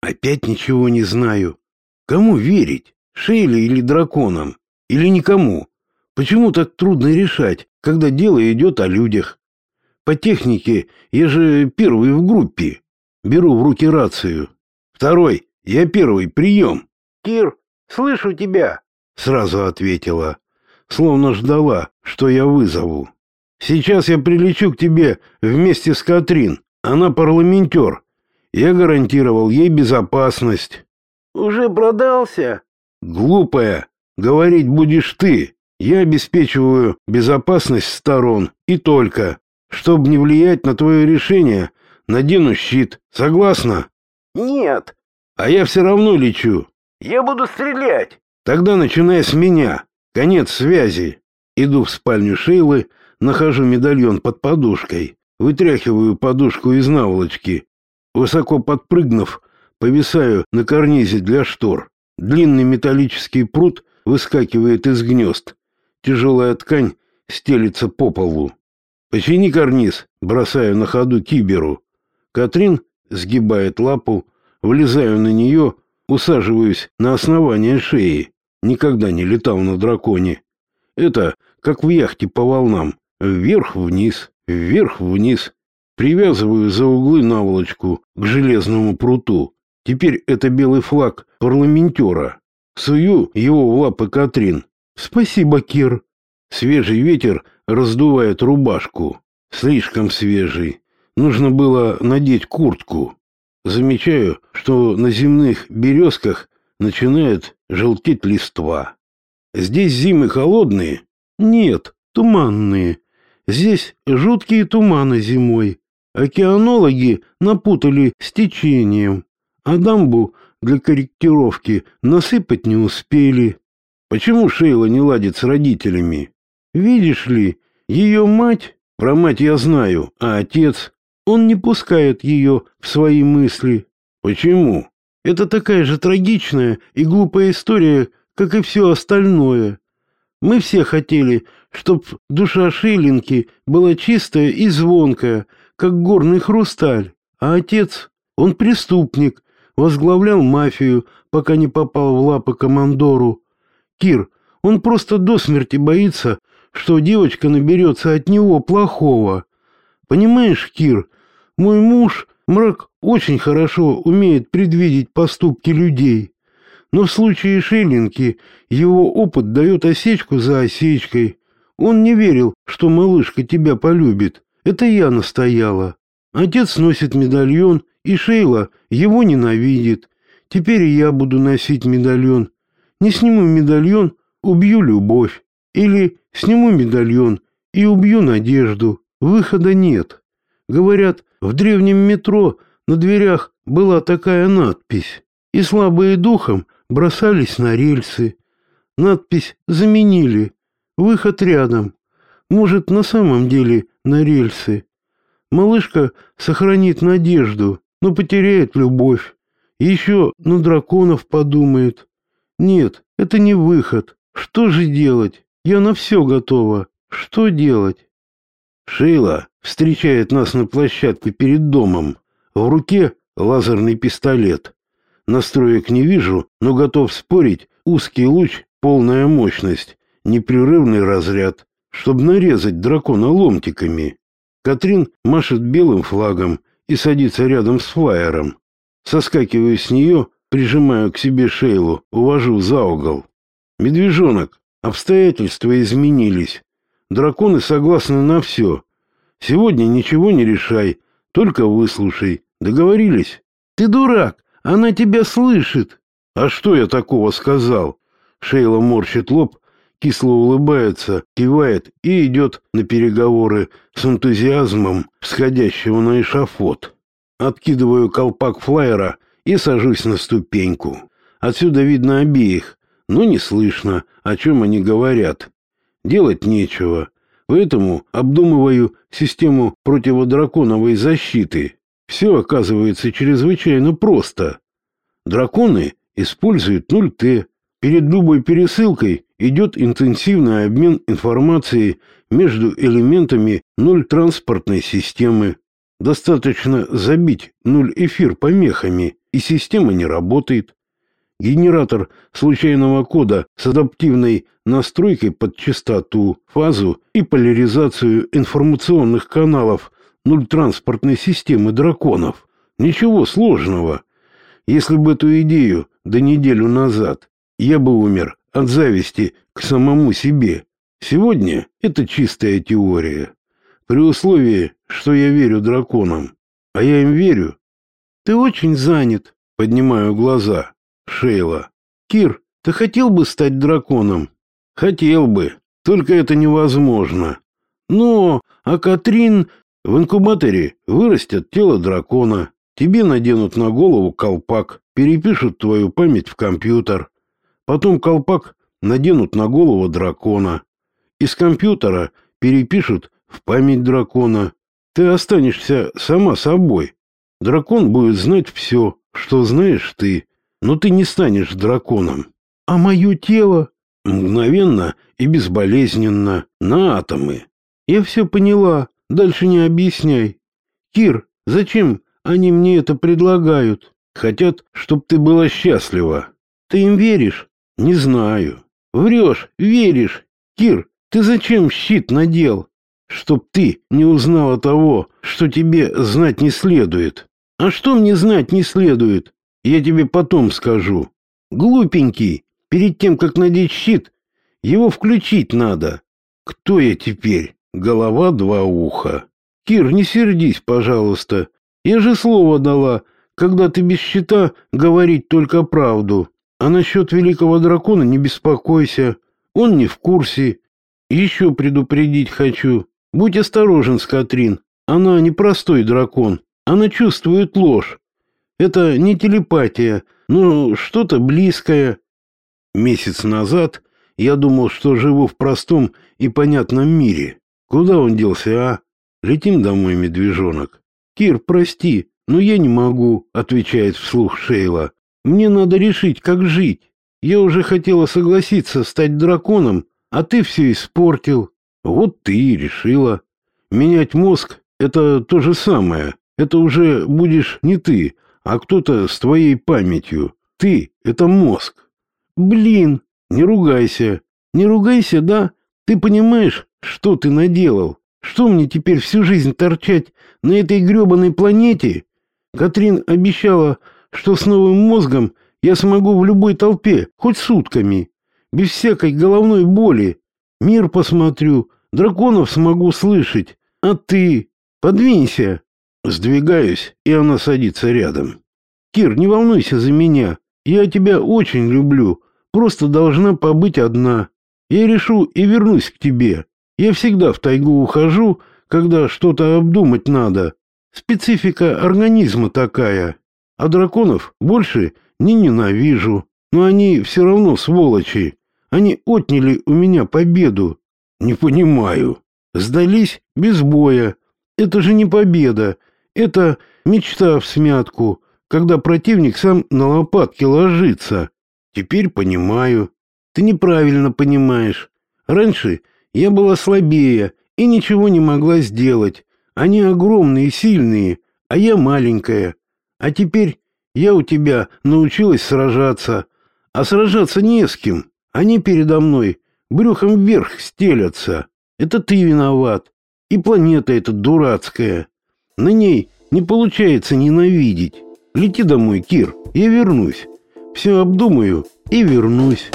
Опять ничего не знаю. Кому верить? Шейле или драконам? Или никому? Почему так трудно решать, когда дело идет о людях? По технике я же первый в группе. Беру в руки рацию. Второй, я первый, прием. Кир, слышу тебя. Сразу ответила, словно ждала, что я вызову. Сейчас я прилечу к тебе вместе с Катрин. Она парламентер. Я гарантировал ей безопасность. Уже продался? Глупая. Говорить будешь ты. Я обеспечиваю безопасность сторон и только. Чтобы не влиять на твое решение, надену щит. Согласна? Нет. А я все равно лечу. Я буду стрелять. Тогда начинай с меня. Конец связи. Иду в спальню Шейлы, нахожу медальон под подушкой, вытряхиваю подушку из наволочки. Высоко подпрыгнув, повисаю на карнизе для штор. Длинный металлический прут выскакивает из гнезд. Тяжелая ткань стелится по полу. «Почини карниз!» — бросаю на ходу киберу. Катрин сгибает лапу, влезаю на нее, усаживаюсь на основание шеи. Никогда не летал на драконе. Это как в яхте по волнам. Вверх-вниз, вверх-вниз. Привязываю за углы наволочку к железному пруту. Теперь это белый флаг парламентера. Сую его в лапы Катрин. «Спасибо, Кир». Свежий ветер раздувает рубашку. Слишком свежий. Нужно было надеть куртку. Замечаю, что на земных березках начинает желтеть листва. Здесь зимы холодные? Нет, туманные. Здесь жуткие туманы зимой. Океанологи напутали с течением, а дамбу для корректировки насыпать не успели. Почему Шейла не ладит с родителями? Видишь ли, ее мать, про мать я знаю, а отец, он не пускает ее в свои мысли. Почему? Это такая же трагичная и глупая история, как и все остальное. Мы все хотели, чтоб душа Шейлинки была чистая и звонкая, как горный хрусталь, а отец, он преступник, возглавлял мафию, пока не попал в лапы командору. Кир, он просто до смерти боится, что девочка наберется от него плохого. Понимаешь, Кир, мой муж, мрак, очень хорошо умеет предвидеть поступки людей. Но в случае Шеллинки его опыт дает осечку за осечкой. Он не верил, что малышка тебя полюбит. Это я настояла. Отец носит медальон, и Шейла его ненавидит. Теперь и я буду носить медальон. Не сниму медальон, убью любовь. Или сниму медальон и убью надежду. Выхода нет. Говорят, в древнем метро на дверях была такая надпись. И слабые духом бросались на рельсы. Надпись заменили. Выход рядом. Может, на самом деле на рельсы. Малышка сохранит надежду, но потеряет любовь. Еще на драконов подумает. Нет, это не выход. Что же делать? Я на все готова. Что делать? Шейла встречает нас на площадке перед домом. В руке лазерный пистолет. Настроек не вижу, но готов спорить, узкий луч, полная мощность, непрерывный разряд, чтобы нарезать дракона ломтиками. Катрин машет белым флагом и садится рядом с флайером. Соскакиваю с нее, прижимаю к себе Шейлу, увожу за угол. Медвежонок, обстоятельства изменились. Драконы согласны на все. Сегодня ничего не решай, только выслушай. Договорились? Ты дурак, она тебя слышит. А что я такого сказал? Шейла морщит лоб, кисло улыбается, кивает и идет на переговоры с энтузиазмом всходящего на эшафот. Откидываю колпак флайера и сажусь на ступеньку. Отсюда видно обеих, но не слышно, о чем они говорят. Делать нечего, поэтому обдумываю систему противодраконовой защиты. Все оказывается чрезвычайно просто. Драконы используют 0Т. Перед любой пересылкой идет интенсивный обмен информацией между элементами 0 транспортной системы. Достаточно забить 0 эфир помехами, и система не работает. Генератор случайного кода с адаптивной настройкой под частоту, фазу и поляризацию информационных каналов нультранспортной системы драконов. Ничего сложного. Если бы эту идею до неделю назад я бы умер от зависти к самому себе. Сегодня это чистая теория. При условии, что я верю драконам. А я им верю. Ты очень занят, поднимаю глаза. Шейла. Кир, ты хотел бы стать драконом? Хотел бы, только это невозможно. Но, а Катрин в инкубаторе вырастет тело дракона. Тебе наденут на голову колпак, перепишут твою память в компьютер. Потом колпак наденут на голову дракона. Из компьютера перепишут в память дракона. Ты останешься сама собой. Дракон будет знать все, что знаешь ты, но ты не станешь драконом. А мое тело мгновенно и безболезненно на атомы. Я все поняла, дальше не объясняй. Кир, зачем они мне это предлагают? Хотят, чтоб ты была счастлива. Ты им веришь? Не знаю. Врешь, веришь. Кир, ты зачем щит надел? Чтоб ты не узнала того, что тебе знать не следует. А что мне знать не следует? Я тебе потом скажу. Глупенький, перед тем, как надеть щит, его включить надо. Кто я теперь? Голова два уха. Кир, не сердись, пожалуйста. Я же слово дала, когда ты без щита говорить только правду. А насчет великого дракона не беспокойся, он не в курсе. Еще предупредить хочу. Будь осторожен с Катрин, она не простой дракон, она чувствует ложь. Это не телепатия, но что-то близкое. Месяц назад я думал, что живу в простом и понятном мире. Куда он делся, а? Летим домой, медвежонок. Кир, прости, но я не могу, отвечает вслух Шейла. Мне надо решить, как жить. Я уже хотела согласиться стать драконом, а ты все испортил. Вот ты и решила. Менять мозг — это то же самое. Это уже будешь не ты, а кто-то с твоей памятью. Ты — это мозг. Блин, не ругайся. Не ругайся, да? Ты понимаешь, что ты наделал? Что мне теперь всю жизнь торчать на этой гребаной планете? Катрин обещала что с новым мозгом я смогу в любой толпе, хоть сутками, без всякой головной боли. Мир посмотрю, драконов смогу слышать. А ты? Подвинься. Сдвигаюсь, и она садится рядом. Кир, не волнуйся за меня. Я тебя очень люблю. Просто должна побыть одна. Я решу и вернусь к тебе. Я всегда в тайгу ухожу, когда что-то обдумать надо. Специфика организма такая. А драконов больше не ненавижу. Но они все равно сволочи. Они отняли у меня победу. Не понимаю. Сдались без боя. Это же не победа. Это мечта в смятку, когда противник сам на лопатки ложится. Теперь понимаю. Ты неправильно понимаешь. Раньше я была слабее и ничего не могла сделать. Они огромные и сильные, а я маленькая. А теперь я у тебя научилась сражаться, а сражаться не с кем. Они передо мной брюхом вверх стелятся. Это ты виноват. И планета эта дурацкая. На ней не получается ненавидеть. Лети домой, Кир, я вернусь. Все обдумаю и вернусь.